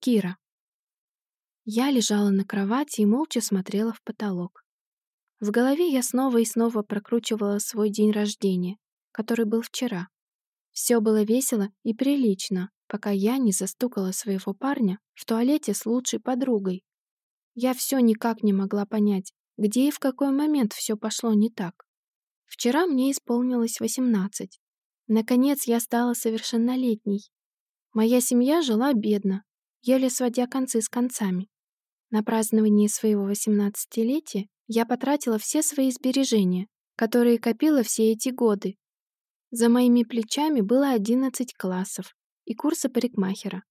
Кира. Я лежала на кровати и молча смотрела в потолок. В голове я снова и снова прокручивала свой день рождения, который был вчера. Все было весело и прилично, пока я не застукала своего парня в туалете с лучшей подругой. Я все никак не могла понять, где и в какой момент все пошло не так. Вчера мне исполнилось 18. Наконец я стала совершеннолетней. Моя семья жила бедно, еле сводя концы с концами. На празднование своего 18-летия я потратила все свои сбережения, которые копила все эти годы. За моими плечами было 11 классов и курсы парикмахера.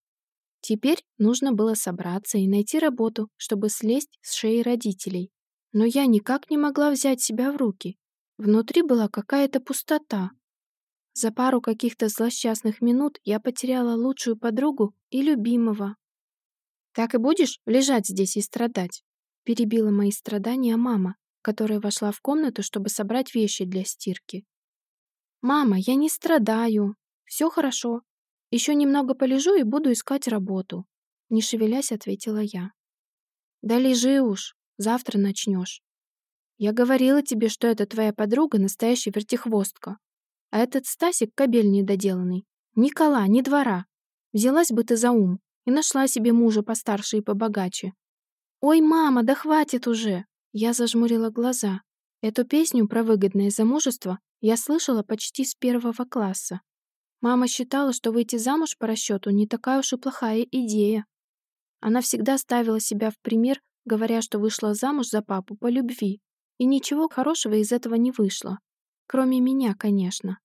Теперь нужно было собраться и найти работу, чтобы слезть с шеи родителей. Но я никак не могла взять себя в руки. Внутри была какая-то пустота. За пару каких-то злосчастных минут я потеряла лучшую подругу и любимого. «Так и будешь лежать здесь и страдать?» Перебила мои страдания мама, которая вошла в комнату, чтобы собрать вещи для стирки. «Мама, я не страдаю. Все хорошо. Еще немного полежу и буду искать работу», не шевелясь, ответила я. «Да лежи уж, завтра начнешь. Я говорила тебе, что это твоя подруга настоящая вертихвостка. А этот Стасик кобель недоделанный. Ни кола, ни двора. Взялась бы ты за ум и нашла себе мужа постарше и побогаче. «Ой, мама, да хватит уже!» Я зажмурила глаза. Эту песню про выгодное замужество я слышала почти с первого класса. Мама считала, что выйти замуж по расчету не такая уж и плохая идея. Она всегда ставила себя в пример, говоря, что вышла замуж за папу по любви, и ничего хорошего из этого не вышло. Кроме меня, конечно.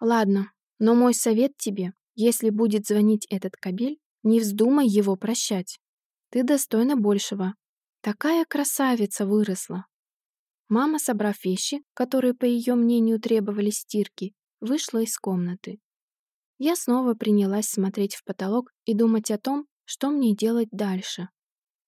Ладно, но мой совет тебе, если будет звонить этот кабель, не вздумай его прощать. Ты достойна большего. Такая красавица выросла. Мама, собрав вещи, которые, по ее мнению, требовали стирки, вышла из комнаты. Я снова принялась смотреть в потолок и думать о том, что мне делать дальше.